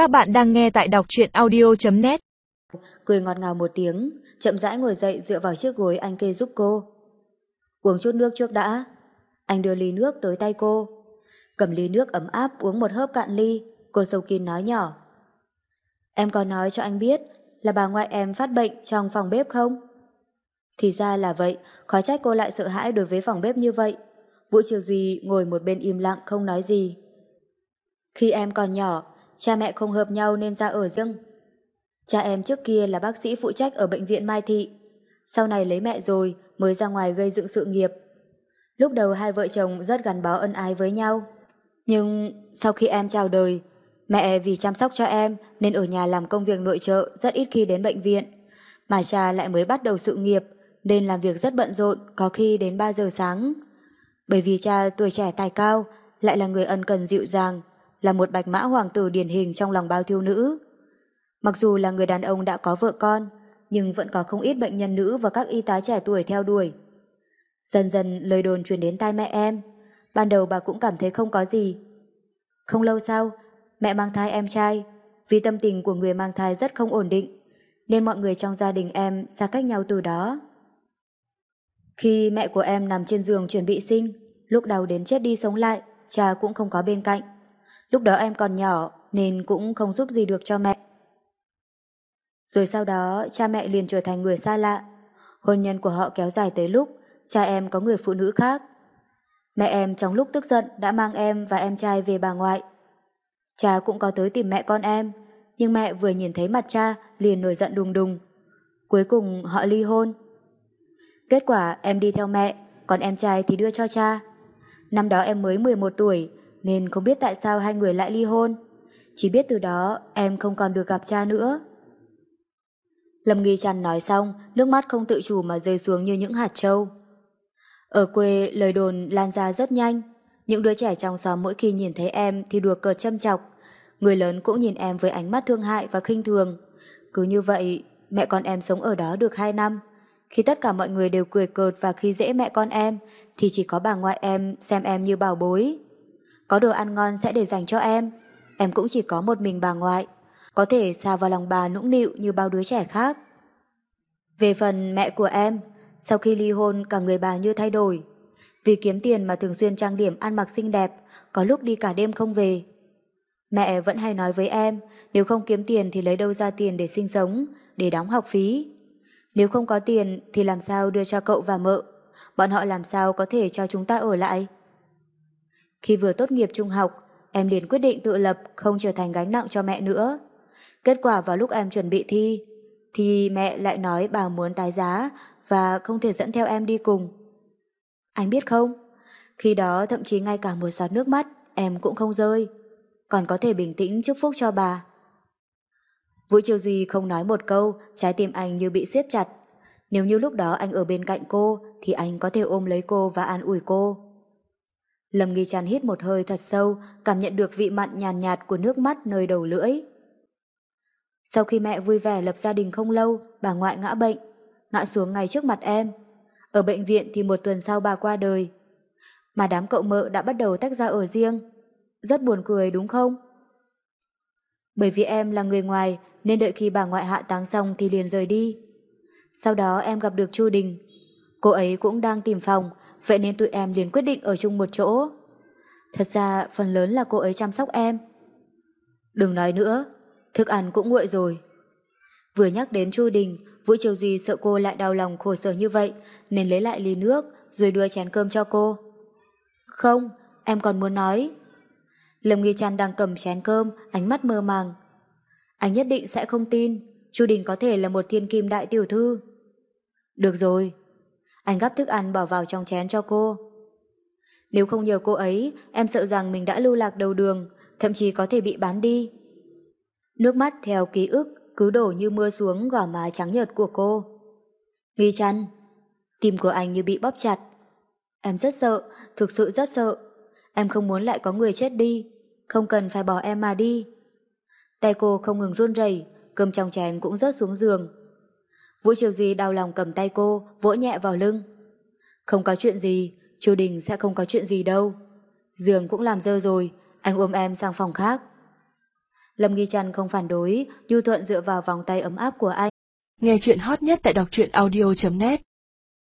Các bạn đang nghe tại đọc truyện audio.net Cười ngọt ngào một tiếng, chậm rãi ngồi dậy dựa vào chiếc gối anh kê giúp cô. Uống chút nước trước đã. Anh đưa ly nước tới tay cô. Cầm ly nước ấm áp uống một hớp cạn ly, cô sâu kín nói nhỏ. Em có nói cho anh biết là bà ngoại em phát bệnh trong phòng bếp không? Thì ra là vậy, khó trách cô lại sợ hãi đối với phòng bếp như vậy. Vũ Triều Duy ngồi một bên im lặng không nói gì. Khi em còn nhỏ, cha mẹ không hợp nhau nên ra ở riêng. Cha em trước kia là bác sĩ phụ trách ở bệnh viện Mai Thị. Sau này lấy mẹ rồi mới ra ngoài gây dựng sự nghiệp. Lúc đầu hai vợ chồng rất gắn bó ân ái với nhau. Nhưng sau khi em chào đời, mẹ vì chăm sóc cho em nên ở nhà làm công việc nội trợ rất ít khi đến bệnh viện. Mà cha lại mới bắt đầu sự nghiệp nên làm việc rất bận rộn có khi đến 3 giờ sáng. Bởi vì cha tuổi trẻ tài cao lại là người ân cần dịu dàng là một bạch mã hoàng tử điển hình trong lòng bao thiêu nữ. Mặc dù là người đàn ông đã có vợ con, nhưng vẫn có không ít bệnh nhân nữ và các y tá trẻ tuổi theo đuổi. Dần dần lời đồn truyền đến tai mẹ em, ban đầu bà cũng cảm thấy không có gì. Không lâu sau, mẹ mang thai em trai, vì tâm tình của người mang thai rất không ổn định, nên mọi người trong gia đình em xa cách nhau từ đó. Khi mẹ của em nằm trên giường chuẩn bị sinh, lúc đầu đến chết đi sống lại, cha cũng không có bên cạnh. Lúc đó em còn nhỏ nên cũng không giúp gì được cho mẹ. Rồi sau đó cha mẹ liền trở thành người xa lạ. Hôn nhân của họ kéo dài tới lúc cha em có người phụ nữ khác. Mẹ em trong lúc tức giận đã mang em và em trai về bà ngoại. Cha cũng có tới tìm mẹ con em, nhưng mẹ vừa nhìn thấy mặt cha liền nổi giận đùng đùng. Cuối cùng họ ly hôn. Kết quả em đi theo mẹ, còn em trai thì đưa cho cha. Năm đó em mới 11 tuổi, nên không biết tại sao hai người lại ly hôn. Chỉ biết từ đó em không còn được gặp cha nữa. Lâm Nghi Trăn nói xong, nước mắt không tự chủ mà rơi xuống như những hạt trâu. Ở quê, lời đồn lan ra rất nhanh. Những đứa trẻ trong xóm mỗi khi nhìn thấy em thì đùa cợt châm chọc. Người lớn cũng nhìn em với ánh mắt thương hại và khinh thường. Cứ như vậy, mẹ con em sống ở đó được 2 năm. Khi tất cả mọi người đều cười cợt và khi dễ mẹ con em, thì chỉ có bà ngoại em xem em như bảo bối. Có đồ ăn ngon sẽ để dành cho em. Em cũng chỉ có một mình bà ngoại. Có thể xa vào lòng bà nũng nịu như bao đứa trẻ khác. Về phần mẹ của em, sau khi ly hôn cả người bà như thay đổi. Vì kiếm tiền mà thường xuyên trang điểm ăn mặc xinh đẹp, có lúc đi cả đêm không về. Mẹ vẫn hay nói với em, nếu không kiếm tiền thì lấy đâu ra tiền để sinh sống, để đóng học phí. Nếu không có tiền thì làm sao đưa cho cậu và mợ? Bọn họ làm sao có thể cho chúng ta ở lại? Khi vừa tốt nghiệp trung học, em liền quyết định tự lập không trở thành gánh nặng cho mẹ nữa. Kết quả vào lúc em chuẩn bị thi, thì mẹ lại nói bà muốn tái giá và không thể dẫn theo em đi cùng. Anh biết không, khi đó thậm chí ngay cả một giọt nước mắt em cũng không rơi, còn có thể bình tĩnh chúc phúc cho bà. Vũ Triều Duy không nói một câu, trái tim anh như bị siết chặt. Nếu như lúc đó anh ở bên cạnh cô, thì anh có thể ôm lấy cô và an ủi cô. Lâm Nghi Tràn hít một hơi thật sâu, cảm nhận được vị mặn nhàn nhạt, của nước mắt nơi đầu lưỡi. Sau khi mẹ vui vẻ lập gia đình không lâu, bà ngoại ngã bệnh, ngã xuống ngay trước mặt em. Ở bệnh viện thì một tuần sau bà qua đời. Mà đám cậu mợ đã bắt đầu tách ra ở riêng. Rất buồn cười đúng không? Bởi vì em là người ngoài nên đợi khi bà ngoại hạ táng xong thì liền rời đi. Sau đó em gặp được Chu Đình. Cô ấy cũng đang tìm phòng, vậy nên tụi em liền quyết định ở chung một chỗ. Thật ra phần lớn là cô ấy chăm sóc em. Đừng nói nữa, thức ăn cũng nguội rồi. Vừa nhắc đến Chu Đình, Vũ Triều Duy sợ cô lại đau lòng khổ sở như vậy nên lấy lại ly nước rồi đưa chén cơm cho cô. Không, em còn muốn nói. Lâm Nghi Trăn đang cầm chén cơm, ánh mắt mơ màng. Anh nhất định sẽ không tin, Chu Đình có thể là một thiên kim đại tiểu thư. Được rồi. Anh gắp thức ăn bỏ vào trong chén cho cô. Nếu không nhờ cô ấy, em sợ rằng mình đã lưu lạc đầu đường, thậm chí có thể bị bán đi. Nước mắt theo ký ức cứ đổ như mưa xuống gò má trắng nhợt của cô. Nghi chăn. Tim của anh như bị bóp chặt. Em rất sợ, thực sự rất sợ. Em không muốn lại có người chết đi. Không cần phải bỏ em mà đi. Tay cô không ngừng run rẩy, cơm trong chén cũng rớt xuống giường. Vũ Triều Duy đau lòng cầm tay cô, vỗ nhẹ vào lưng. Không có chuyện gì, Chu Đình sẽ không có chuyện gì đâu. Giường cũng làm dơ rồi, anh ôm em sang phòng khác. Lâm Nghi Trần không phản đối, du thuận dựa vào vòng tay ấm áp của anh. Nghe chuyện hot nhất tại đọc truyện audio.net